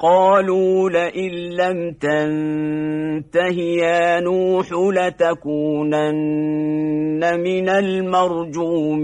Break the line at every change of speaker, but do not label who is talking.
قالوا لئن لم تنته يا نوح لتكونن من المرجومين.